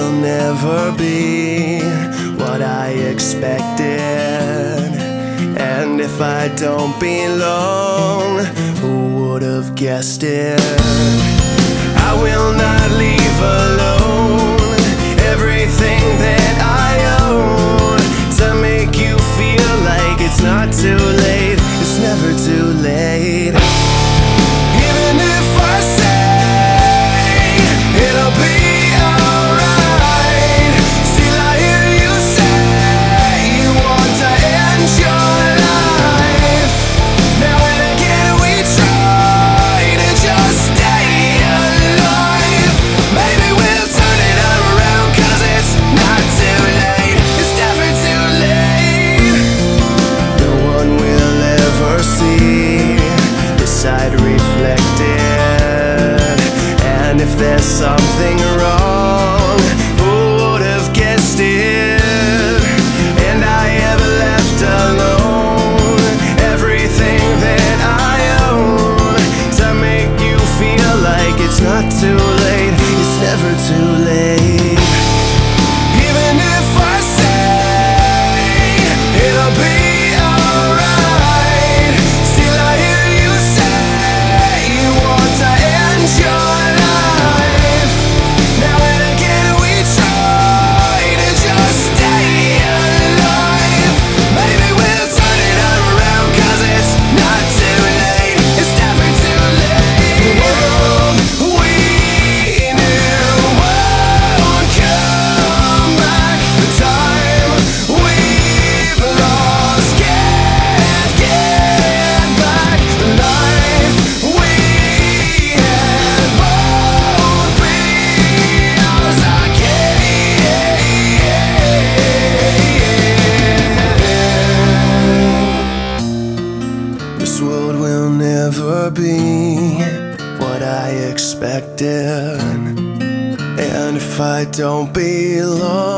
will never be what I expected. And if I don't belong, who would have guessed it? I will not leave alone everything that I own to make you feel like it's not too late. If there's something wrong, who would have guessed it? And I have left alone everything that I own to make you feel like it's not too late. It's never too late. What I expected. And if I don't belong,